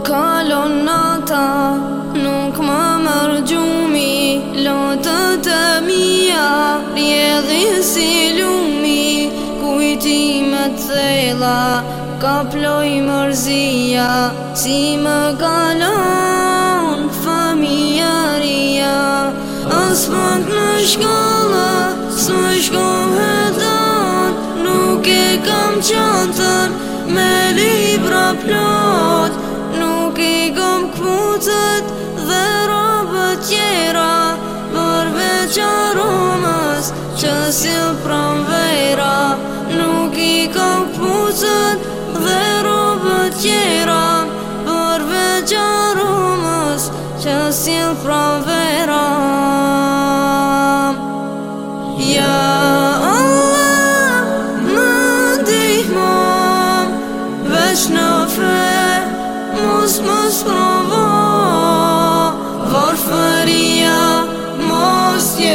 kalon nata Nuk më mërgjumi Lotë të mija Rjedhi si lumi Kujti me tëjla Ka ploj mërzia Si më kalon Familjaria As fënd në shkalla Së më shkohet Nuk e kam qantër, Me libra plot Nuk i gëm këpucët dhe robë tjera Përve që rumës që si lë pramvejra Nuk i gëm këpucët dhe robë tjera Përve që rumës që si lë pramvejra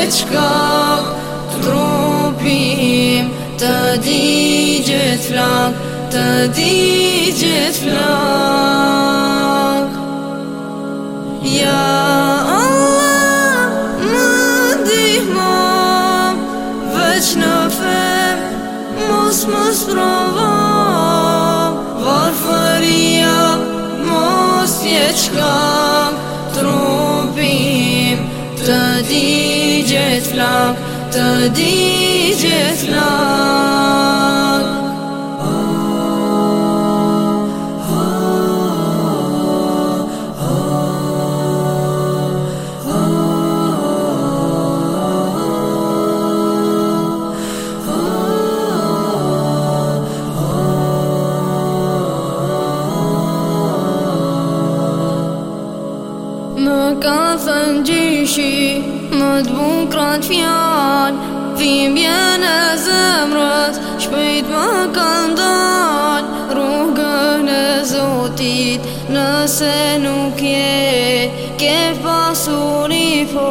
Shkak trupim Të di gjithë flak Të di gjithë flak Ja, Allah, më dihë nga Vëc në fem, mos më së rova Varëfëria, mos je shkak Trupim të di gjithë flak, të di gjithë flak. ka thënë gjyshi Më të bukrat fjallë Thimbje në zemrës Shpejt më ka ndalë Rrugën e zotit Nëse nuk je Ke pasur i po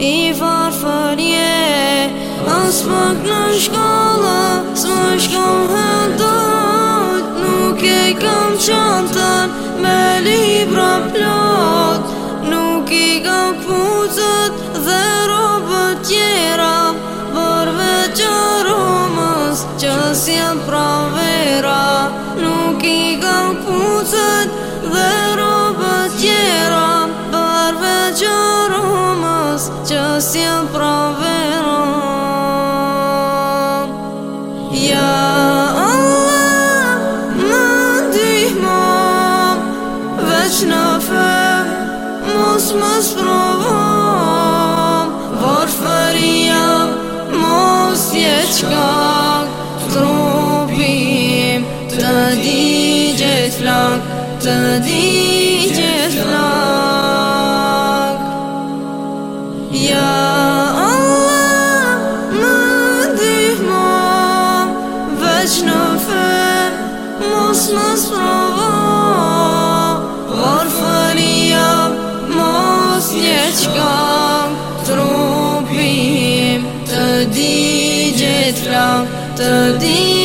I farfër je As pak në shkalla Së më shkallë e Nuk e kam qantën Me libra plo Nuk i dhe robët tjera Përveqërëmës që si e pravera Nuk i ka këpunësët dhe robët tjera Përveqërëmës që si e pravera Ja Allah, më në fërë Më së provohëm Vërë fërja Mos je që kak Të rupim Të diqet flak Të diqet flak Ja Allah Më dihmo Mos më së Shka trupim, të di gjithra, të di